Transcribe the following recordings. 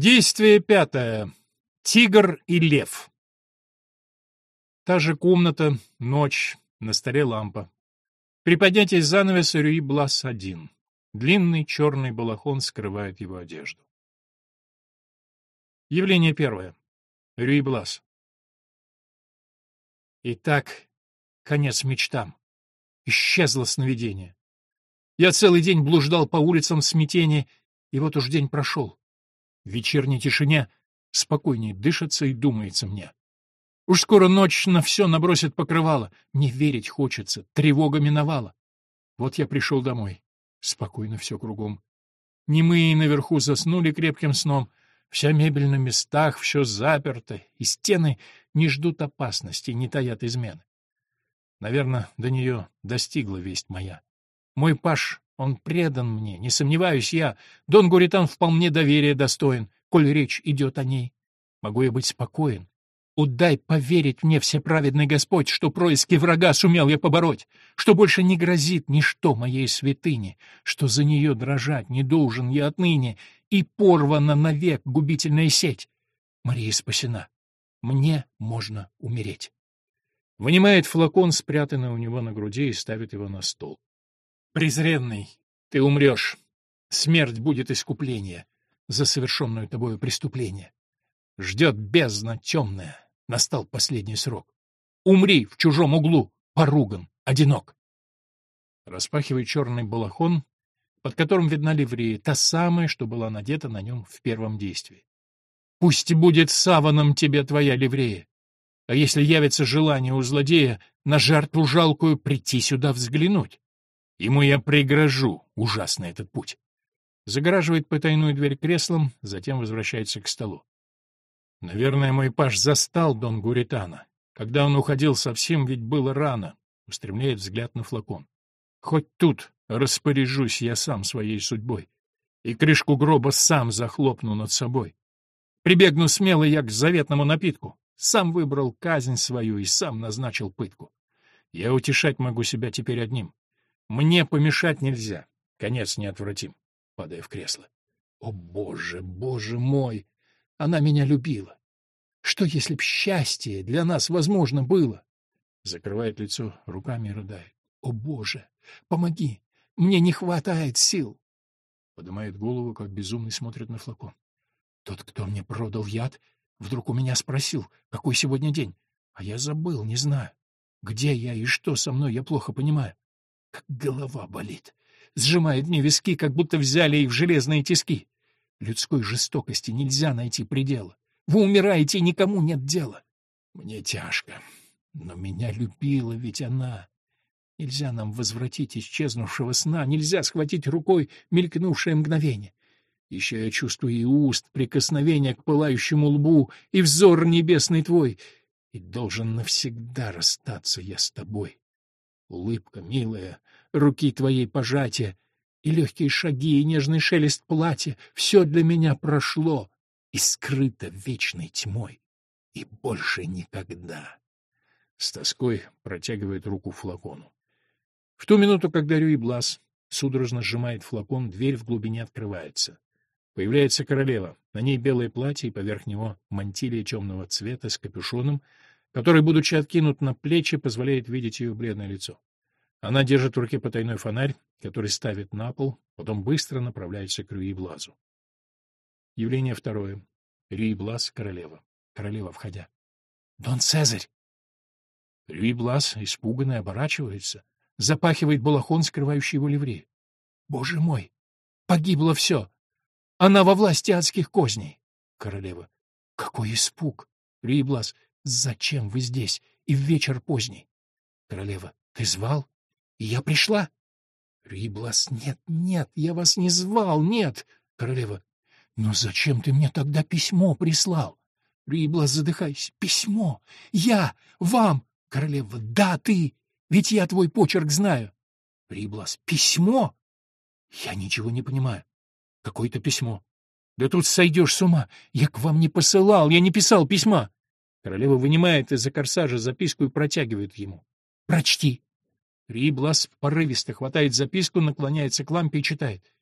Действие пятое. Тигр и лев. Та же комната, ночь, на столе лампа. При поднятии занавеса Рюи Блас один. Длинный черный балахон скрывает его одежду. Явление первое. Рюи Блас. Итак, конец мечтам. Исчезло сновидение. Я целый день блуждал по улицам в смятении, и вот уж день прошел. В вечерней тишине спокойнее дышится и думается мне. Уж скоро ночь на все набросит покрывало. Мне верить хочется, тревога миновала. Вот я пришел домой. Спокойно все кругом. Немые наверху заснули крепким сном. Вся мебель на местах, все заперто, и стены не ждут опасности, не таят измены. Наверное, до нее достигла весть моя. Мой паш он предан мне, не сомневаюсь я. Дон Гуритан вполне доверия достоин, коль речь идет о ней. Могу я быть спокоен. Удай поверить мне, всеправедный Господь, что происки врага сумел я побороть, что больше не грозит ничто моей святыне, что за нее дрожать не должен я отныне, и порвана навек губительная сеть. Мария спасена. Мне можно умереть. Вынимает флакон, спрятанный у него на груди, и ставит его на стол. Презренный, ты умрешь. Смерть будет искупление за совершенное тобою преступление. Ждет бездна темная. Настал последний срок. Умри в чужом углу, поруган, одинок. Распахивает черный балахон, под которым видна ливрея, та самая, что была надета на нем в первом действии. Пусть будет саваном тебе твоя ливрея. А если явится желание у злодея на жертву жалкую прийти сюда взглянуть? Ему я пригрожу, ужасный этот путь. Загораживает потайную дверь креслом, затем возвращается к столу. Наверное, мой паш застал Дон Гуритана. Когда он уходил совсем, ведь было рано. Устремляет взгляд на флакон. Хоть тут распоряжусь я сам своей судьбой. И крышку гроба сам захлопну над собой. Прибегну смело я к заветному напитку. Сам выбрал казнь свою и сам назначил пытку. Я утешать могу себя теперь одним. Мне помешать нельзя. Конец неотвратим, падая в кресло. О, боже, боже мой! Она меня любила. Что, если б счастье для нас возможно было? Закрывает лицо руками рыдает. О, боже, помоги! Мне не хватает сил. Поднимает голову, как безумный смотрит на флакон. Тот, кто мне продал яд, вдруг у меня спросил, какой сегодня день. А я забыл, не знаю. Где я и что со мной, я плохо понимаю как голова болит. Сжимает мне виски, как будто взяли их в железные тиски. Людской жестокости нельзя найти предела. Вы умираете, и никому нет дела. Мне тяжко, но меня любила ведь она. Нельзя нам возвратить исчезнувшего сна, нельзя схватить рукой мелькнувшее мгновение. Еще я чувствую и уст прикосновения к пылающему лбу, и взор небесный твой, и должен навсегда расстаться я с тобой. Улыбка милая, руки твоей пожатия, и легкие шаги, и нежный шелест платья — все для меня прошло и скрыто вечной тьмой. И больше никогда. С тоской протягивает руку флакону. В ту минуту, когда Рюи Блас судорожно сжимает флакон, дверь в глубине открывается. Появляется королева. На ней белое платье и поверх него мантилия темного цвета с капюшоном, который, будучи откинут на плечи, позволяет видеть ее бледное лицо. Она держит в руке потайной фонарь, который ставит на пол, потом быстро направляется к Рюи-Блазу. Явление второе. Рюи-Блаз — королева. Королева, входя. — Дон Цезарь! Рюи-Блаз, испуганный, оборачивается, запахивает балахон, скрывающий его ливрею. — Боже мой! Погибло все! Она во власти адских козней! Королева. — Какой испуг! Рюи-Блаз. Зачем вы здесь и в вечер поздний? Королева. Ты звал? И я пришла? Риблас. Нет, нет, я вас не звал, нет. Королева. Но зачем ты мне тогда письмо прислал? Риблас, задыхаясь. Письмо. Я. Вам. Королева. Да, ты. Ведь я твой почерк знаю. Риблас. Письмо? Я ничего не понимаю. Какое-то письмо. Да тут сойдешь с ума. Я к вам не посылал, я не писал письма. Королева вынимает из-за корсажа записку и протягивает ему. Прочти. Риблас порывисто хватает записку, наклоняется к лампе и читает.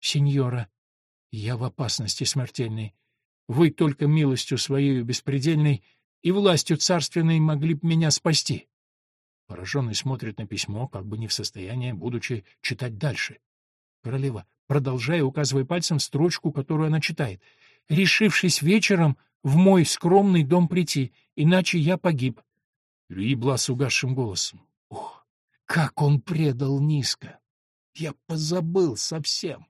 «Сеньора, я в опасности смертельной. Вы только милостью своей беспредельной и властью царственной могли б меня спасти. Пораженный смотрит на письмо, как бы не в состоянии, будучи читать дальше. Королева, продолжая, указывая пальцем строчку, которую она читает. «Решившись вечером в мой скромный дом прийти, иначе я погиб». Люи Блас угасшим голосом. «Ох, как он предал низко! Я позабыл совсем.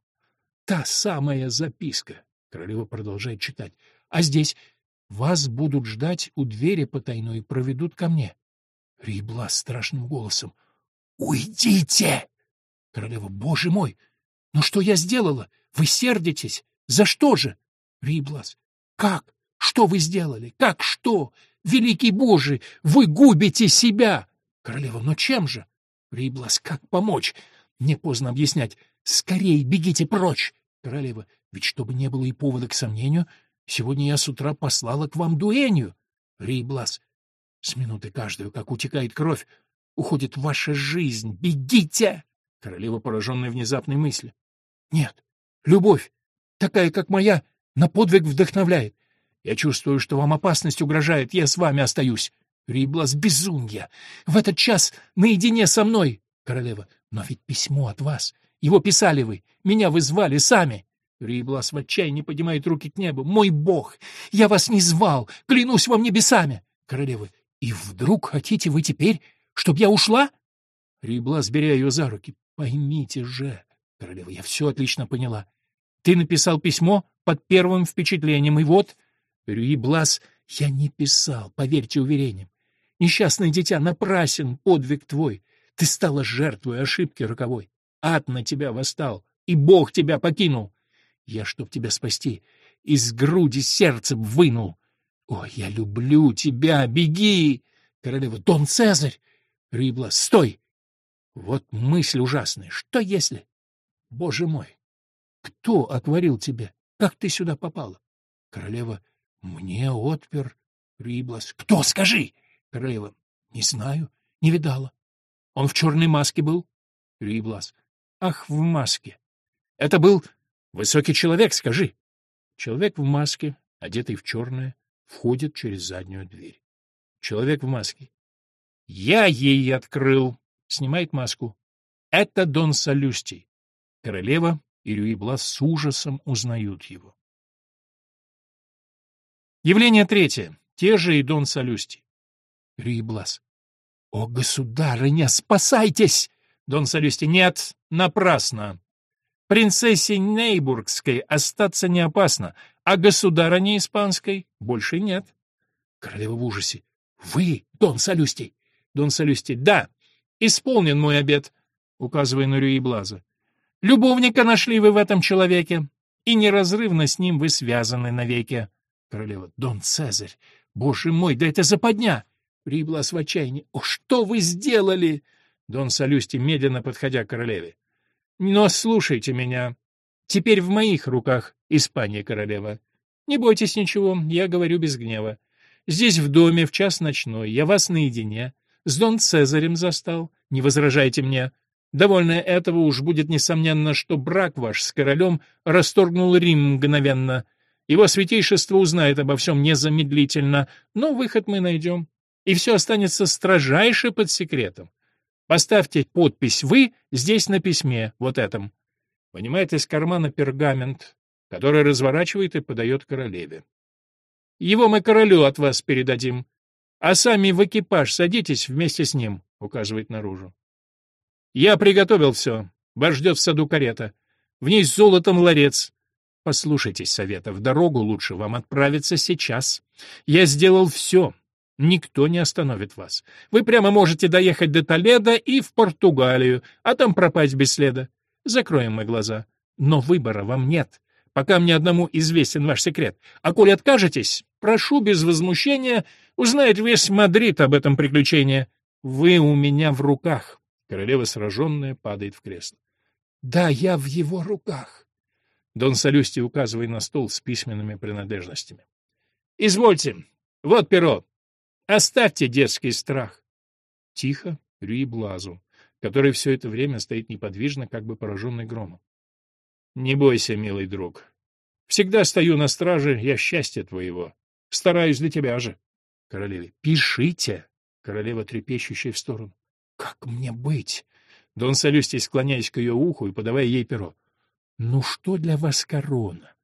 Та самая записка!» Королева продолжает читать. «А здесь вас будут ждать у двери потайной и проведут ко мне». Рибла страшным голосом. «Уйдите!» Королева, боже мой! Ну что я сделала? Вы сердитесь? За что же? Риблас, как? Что вы сделали? Как что? Великий Боже, вы губите себя! Королева, но чем же? Риблас, как помочь? Не поздно объяснять. Скорей бегите прочь! Королева, ведь чтобы не было и повода к сомнению, сегодня я с утра послала к вам дуэнью. Риблас, с минуты каждую, как утекает кровь, уходит ваша жизнь. Бегите! Королева, пораженная внезапной мыслью. Нет, любовь, такая, как моя, на подвиг вдохновляет. Я чувствую, что вам опасность угрожает, я с вами остаюсь. Риблас, безумья! В этот час наедине со мной! Королева, но ведь письмо от вас. Его писали вы, меня вы звали сами. Риблас в отчаянии поднимает руки к небу. Мой бог! Я вас не звал! Клянусь вам небесами! Королева, и вдруг хотите вы теперь, чтоб я ушла? Риблас, беря ее за руки. Поймите же, королева, я все отлично поняла. Ты написал письмо под первым впечатлением, и вот... Риблас, я не писал, поверьте уверениям. Несчастное дитя, напрасен подвиг твой. Ты стала жертвой ошибки роковой. Ад на тебя восстал, и Бог тебя покинул. Я, чтоб тебя спасти, из груди сердцем вынул. Ой, я люблю тебя, беги! Королева, Дон Цезарь! Рибла, стой! Вот мысль ужасная. Что если? Боже мой! Кто отворил тебя? Как ты сюда попала? Королева, мне отпер Риблас. Кто, скажи? Королева, не знаю, не видала. Он в черной маске был? Риблас. Ах, в маске. Это был высокий человек, скажи. Человек в маске, одетый в черное, входит через заднюю дверь. Человек в маске. «Я ей открыл!» Снимает маску. «Это Дон Салюстий». Королева и Рюиблас с ужасом узнают его. Явление третье. Те же и Дон Салюстий. Рюиблас. «О, государыня, спасайтесь!» Дон Салюстий. «Нет, напрасно. Принцессе Нейбургской остаться не опасно, а государыне испанской больше нет. Королева в ужасе. Вы, Дон Салюстий? Дон Салюстий. Да, исполнен мой обет, указывая на Рюи. Любовника нашли вы в этом человеке, и неразрывно с ним вы связаны навеки. Королева. Дон Цезарь. Боже мой, да это западня! Риблас в отчаянии. О, что вы сделали? Дон Салюстий, медленно подходя к королеве. Но слушайте меня. Теперь в моих руках Испания королева. Не бойтесь ничего, я говорю без гнева. Здесь в доме, в час ночной, я вас наедине. С Дон Цезарем застал. Не возражайте мне. Довольно этого уж будет несомненно, что брак ваш с королем расторгнул Рим мгновенно. Его святейшество узнает обо всем незамедлительно, но выход мы найдем. И все останется строжайше под секретом. Поставьте подпись «Вы» здесь на письме, вот этом. Вынимает из кармана пергамент, который разворачивает и подает королеве. Его мы королю от вас передадим, а сами в экипаж садитесь вместе с ним, указывает наружу. Я приготовил все. Вас ждет в саду карета. В ней золотом ларец. Послушайтесь совета, в дорогу лучше вам отправиться сейчас. Я сделал все. Никто не остановит вас. Вы прямо можете доехать до Толедо и в Португалию, а там пропасть без следа. Закроем мы глаза. Но выбора вам нет, пока мне одному известен ваш секрет. А коли откажетесь, прошу без возмущения узнать весь Мадрид об этом приключении. Вы у меня в руках. Королева, сраженная, падает в кресло. Да, я в его руках. Дон Салюсти указывая на стол с письменными принадлежностями. Извольте, вот перо. Оставьте детский страх. Тихо, Рюи Блазу который все это время стоит неподвижно, как бы пораженный громом. Не бойся, милый друг. Всегда стою на страже я счастья твоего. Стараюсь для тебя же. Королеве. Пишите. Королева, трепещущая в сторону. Как мне быть? Дон Салюстий, склоняясь к ее уху и подавая ей перо. Ну что для вас корона?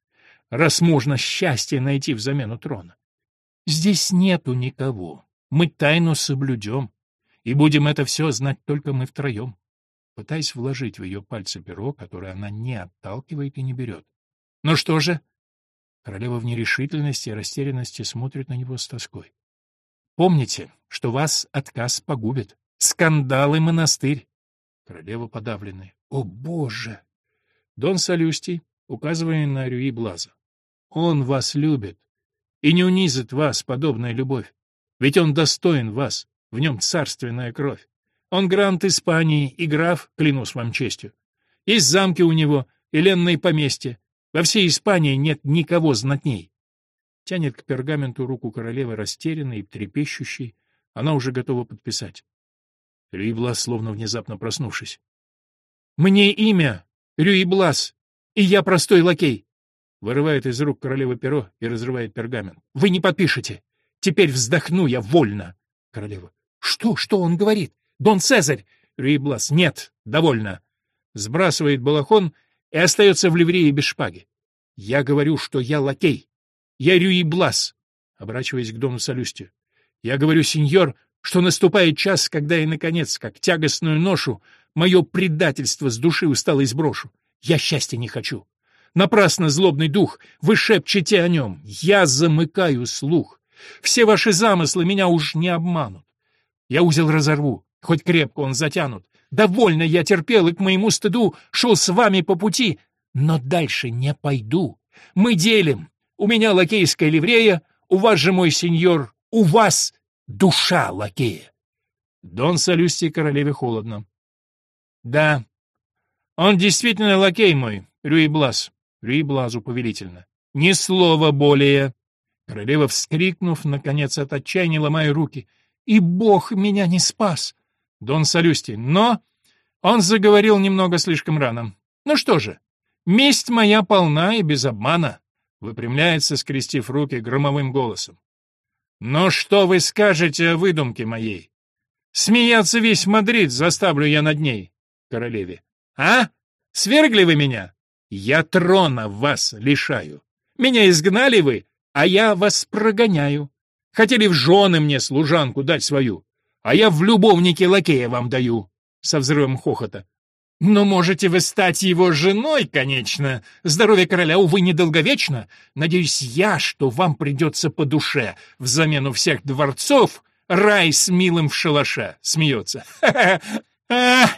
Раз можно счастье найти взамену трона. Здесь нету никого. Мы тайну соблюдем. И будем это все знать только мы втроем. Пытаясь вложить в ее пальцы перо, которое она не отталкивает и не берет. Ну что же? Королева в нерешительности и растерянности смотрит на него с тоской. Помните, что вас отказ погубит. Скандал и монастырь. Королева подавленная. О, Боже! Дон Салюстий, указывая на Рюи Блаза. Он вас любит и не унизит вас подобная любовь. Ведь он достоин вас, в нем царственная кровь. Он грант Испании и граф, клянусь вам честью. Есть замки у него и ленные поместья, во всей Испании нет никого знатней. Тянет к пергаменту руку королевы растерянной и трепещущей. Она уже готова подписать. Рюиблас, словно внезапно проснувшись. «Мне имя Рюиблас, и я простой лакей!» Вырывает из рук королевы перо и разрывает пергамент. «Вы не подпишете! Теперь вздохну я вольно!» Королева. «Что, что он говорит? Дон Цезарь!» Рюиблас. «Нет, довольно!» Сбрасывает балахон и остается в ливрее без шпаги. Я говорю, что я лакей. Я Рюи Блас, обращаясь к Дону Солюстию. Я говорю, сеньор, что наступает час, когда я, наконец, как тягостную ношу, мое предательство с души устало изброшу. Я счастья не хочу. Напрасно злобный дух, вы шепчете о нем. Я замыкаю слух. Все ваши замыслы меня уж не обманут. Я узел разорву, хоть крепко он затянут. Довольно я терпел и к моему стыду шел с вами по пути, но дальше не пойду. Мы делим. У меня лакейская ливрея, у вас же, мой сеньор, у вас душа лакея. Дон Салюстий королеве холодно. Да, он действительно лакей мой, Рюи Блас. Рюи повелительно. Ни слова более. Королева, вскрикнув, наконец от отчаяния, ломая руки. И Бог меня не спас. Дон Салюстий. Но он заговорил немного слишком рано. Ну что же, месть моя полна и без обмана. Выпрямляется, скрестив руки громовым голосом. Но что вы скажете о выдумке моей? Смеяться весь Мадрид заставлю я над ней, королеве. А? Свергли вы меня? Я трона вас лишаю. Меня изгнали вы, а я вас прогоняю. Хотели в жены мне служанку дать свою а я в любовнике лакея вам даю!» Со взрывом хохота. «Но можете вы стать его женой, конечно. Здоровье короля, увы, недолговечно. Надеюсь я, что вам придется по душе. Взамен у всех дворцов рай с милым в шалаше!» Смеется. «А,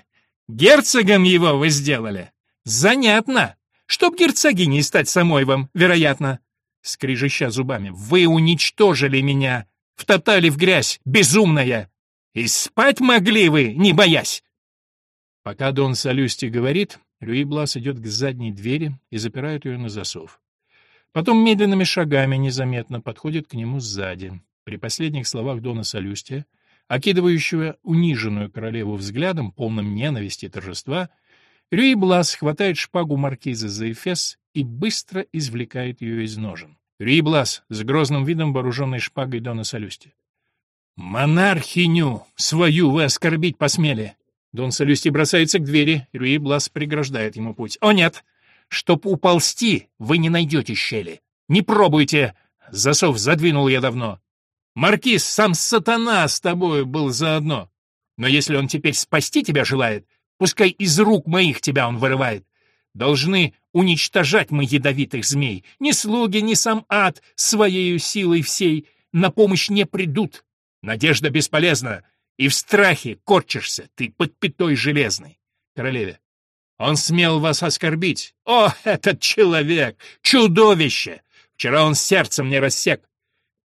герцогом его вы сделали? Занятно! Чтоб герцогиней стать самой вам, вероятно!» Скрижища зубами. «Вы уничтожили меня! Втоптали в грязь, безумная! И спать могли вы, не боясь!» Пока Дон Салюсти говорит, Люи Блас идет к задней двери и запирает ее на засов. Потом медленными шагами незаметно подходит к нему сзади. При последних словах Дона Салюстия, окидывающего униженную королеву взглядом, полным ненависти и торжества, Рюи Блас хватает шпагу маркиза за эфес и быстро извлекает ее из ножен. Рюи Блас с грозным видом вооруженной шпагой Дона Салюстия. «Монархиню свою вы оскорбить посмели!» Дон Салюсти бросается к двери, Рюи Блас преграждает ему путь. «О нет! Чтоб уползти, вы не найдете щели! Не пробуйте! Засов задвинул я давно! Маркиз, сам сатана с тобою был заодно! Но если он теперь спасти тебя желает, пускай из рук моих тебя он вырывает! Должны уничтожать мы ядовитых змей! Ни слуги, ни сам ад своею силой всей на помощь не придут!» Надежда бесполезна, и в страхе корчишься, ты под пятой железной. Королеве. Он смел вас оскорбить. О, этот человек! Чудовище! Вчера он сердцем мне рассек.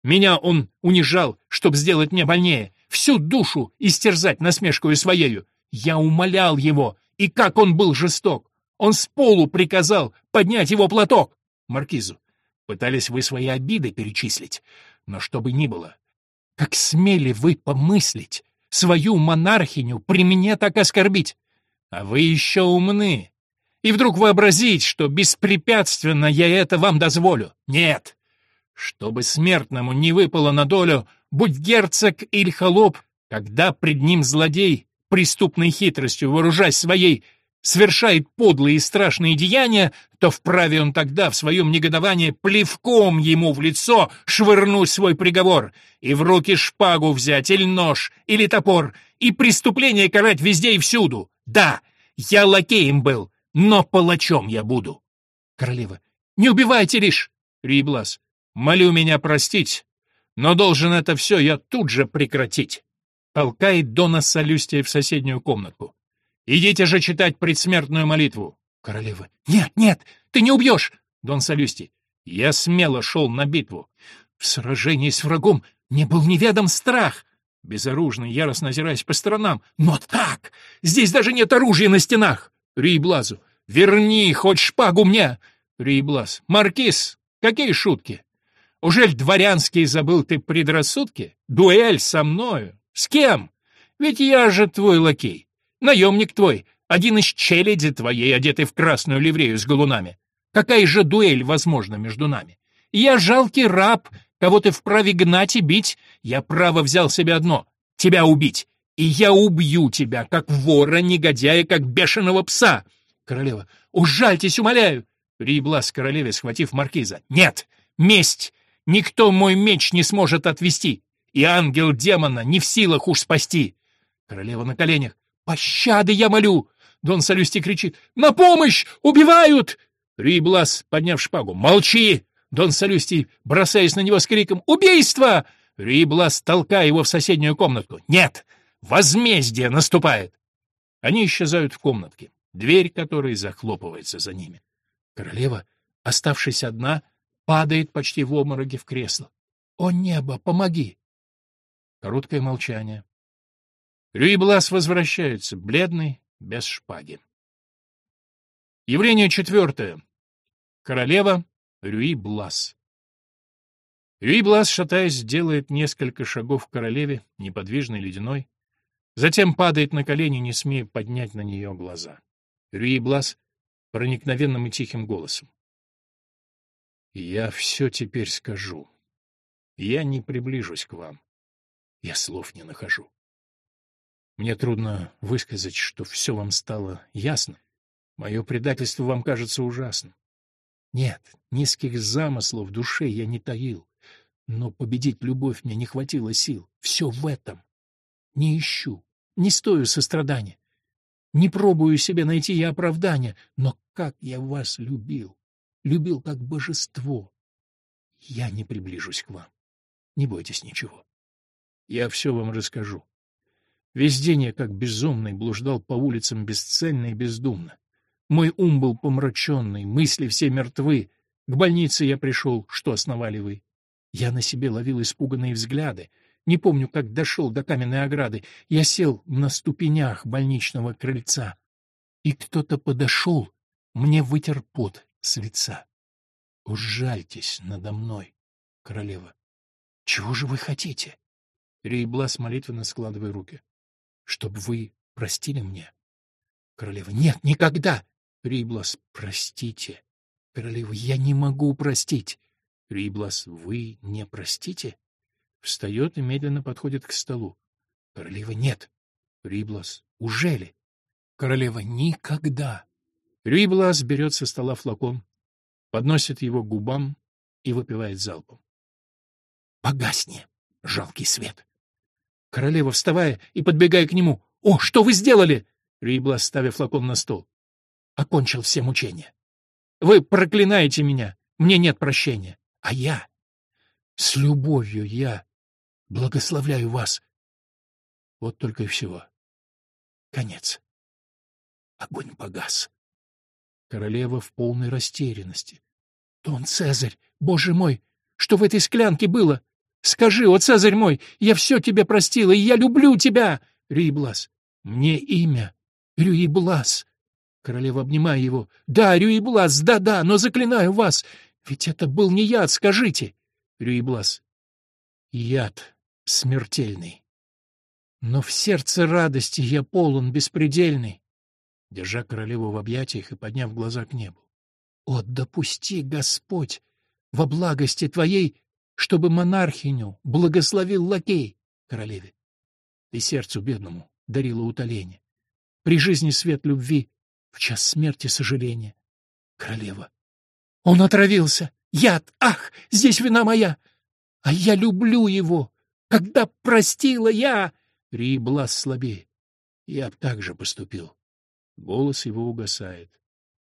Меня он унижал, чтоб сделать мне больнее, всю душу истерзать насмешкою своею. Я умолял его, и как он был жесток. Он с полу приказал поднять его платок. Маркизу. Пытались вы свои обиды перечислить, но что бы ни было, как смели вы помыслить, свою монархиню при мне так оскорбить? А вы еще умны. и вдруг вообразить, что беспрепятственно я это вам дозволю. Нет! Чтобы смертному не выпало на долю, будь герцог или холоп, когда пред ним злодей, преступной хитростью вооружаясь своей, совершает подлые и страшные деяния, то вправе он тогда в своем негодовании плевком ему в лицо швырнуть свой приговор и в руки шпагу взять, или нож, или топор, и преступление карать везде и всюду. Да, я лакеем был, но палачом я буду. Королева. Не убивайте лишь. Риблас. Молю меня простить, но должен это все я тут же прекратить. Толкает Дона Солюстия в соседнюю комнатку. Идите же читать предсмертную молитву. Королева. Нет, нет, ты не убьешь. Дон Солюстий. Я смело шел на битву. В сражении с врагом мне был неведом страх. Безоружный, яростно озираясь по сторонам. Но так! Здесь даже нет оружия на стенах! Риблазу. Верни хоть шпагу мне! Риблаз. Маркиз, какие шутки? Ужель дворянский забыл ты предрассудки? Дуэль со мною? С кем? Ведь я же твой лакей. Наемник твой, один из челяди твоей, одетый в красную ливрею с галунами. Какая же дуэль возможна между нами? Я жалкий раб, кого ты вправе гнать и бить. Я право взял себе одно — тебя убить. И я убью тебя, как вора, негодяя, как бешеного пса. Королева. Ужальтесь, умоляю. Риблас королеве, схватив маркиза. Нет! Месть! Никто мой меч не сможет отвести, и ангел демона не в силах уж спасти. Королева на коленях. «Пощады я молю!» Дон Салюсти кричит. «На помощь! Убивают!» Риблас, подняв шпагу. «Молчи!» Дон Салюстий, бросаясь на него с криком «Убийство!» Риблас, толкая его в соседнюю комнатку. «Нет! Возмездие наступает!» Они исчезают в комнатке, дверь которой захлопывается за ними. Королева, оставшись одна, падает почти в обмороке в кресло. «О небо, помоги!» Короткое молчание. Рюиблас возвращается, бледный, без шпаги. Явление четвертое. Королева Рюи-Блас. Рюи-Блас, шатаясь, делает несколько шагов к королеве, неподвижной, ледяной, затем падает на колени, не смея поднять на нее глаза. Рюи-Блас проникновенным и тихим голосом. «Я все теперь скажу. Я не приближусь к вам. Я слов не нахожу. Мне трудно высказать, что все вам стало ясно. Мое предательство вам кажется ужасным. Нет, низких замыслов в душе я не таил. Но победить любовь мне не хватило сил. Все в этом. Не ищу, не стою сострадания. Не пробую себе найти я оправдания. Но как я вас любил! Любил как божество. Я не приближусь к вам. Не бойтесь ничего. Я все вам расскажу. Весь день я, как безумный, блуждал по улицам бесцельно и бездумно. Мой ум был помраченный, мысли все мертвы. К больнице я пришел, что основали вы. Я на себе ловил испуганные взгляды. Не помню, как дошел до каменной ограды. Я сел на ступенях больничного крыльца. И кто-то подошел, мне вытер пот с лица. Ужальтесь надо мной, королева. Чего же вы хотите? Рейблас молитвенно складывая руки чтобы вы простили мне. Королева. Нет, никогда. Риблас. Простите. Королева. Я не могу простить. Риблас. Вы не простите? Встает и медленно подходит к столу. Королева. Нет. Риблас. Уже ли? Королева. Никогда. Риблас берет со стола флакон, подносит его к губам и выпивает залпом. Погасни, жалкий свет. Королева, вставая и подбегая к нему. «О, что вы сделали?» Рибла, ставя флакон на стол. «Окончил все мучения. Вы проклинаете меня, мне нет прощения. А я, с любовью я благословляю вас. Вот только и всего. Конец. Огонь погас. Королева в полной растерянности. «Дон Цезарь, боже мой, что в этой склянке было? Скажи, о Цезарь мой, я все тебе простила, и я люблю тебя!» Рюиблас. «Мне имя Рюиблас». Королева, обнимая его. «Да, Рюиблас, да-да, но заклинаю вас, ведь это был не яд, скажите!» Рюиблас. «Яд смертельный. Но в сердце радости я полон беспредельный. Держа королеву в объятиях и подняв глаза к небу. «О, допусти, Господь, во благости Твоей, чтобы монархиню благословил лакей королеве. Ты сердцу бедному дарила утоление. При жизни свет любви, в час смерти сожаление. Королева. Он отравился. Яд! Ах, здесь вина моя! А я люблю его! Когда простила я... Риблас слабее. Я б так же поступил. Голос его угасает.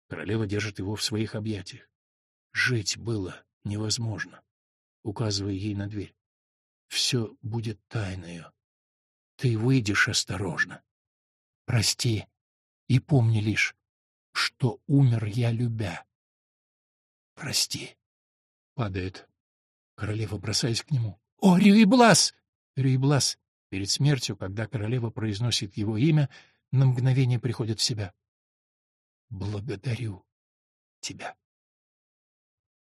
Королева держит его в своих объятиях. Жить было невозможно, указывая ей на дверь. Все будет тайною. Ты выйдешь осторожно. Прости и помни лишь, что умер я любя. Прости. Падает. Королева, бросаясь к нему. О, Рюиблас! Рюиблас перед смертью, когда королева произносит его имя, на мгновение приходит в себя. Благодарю тебя.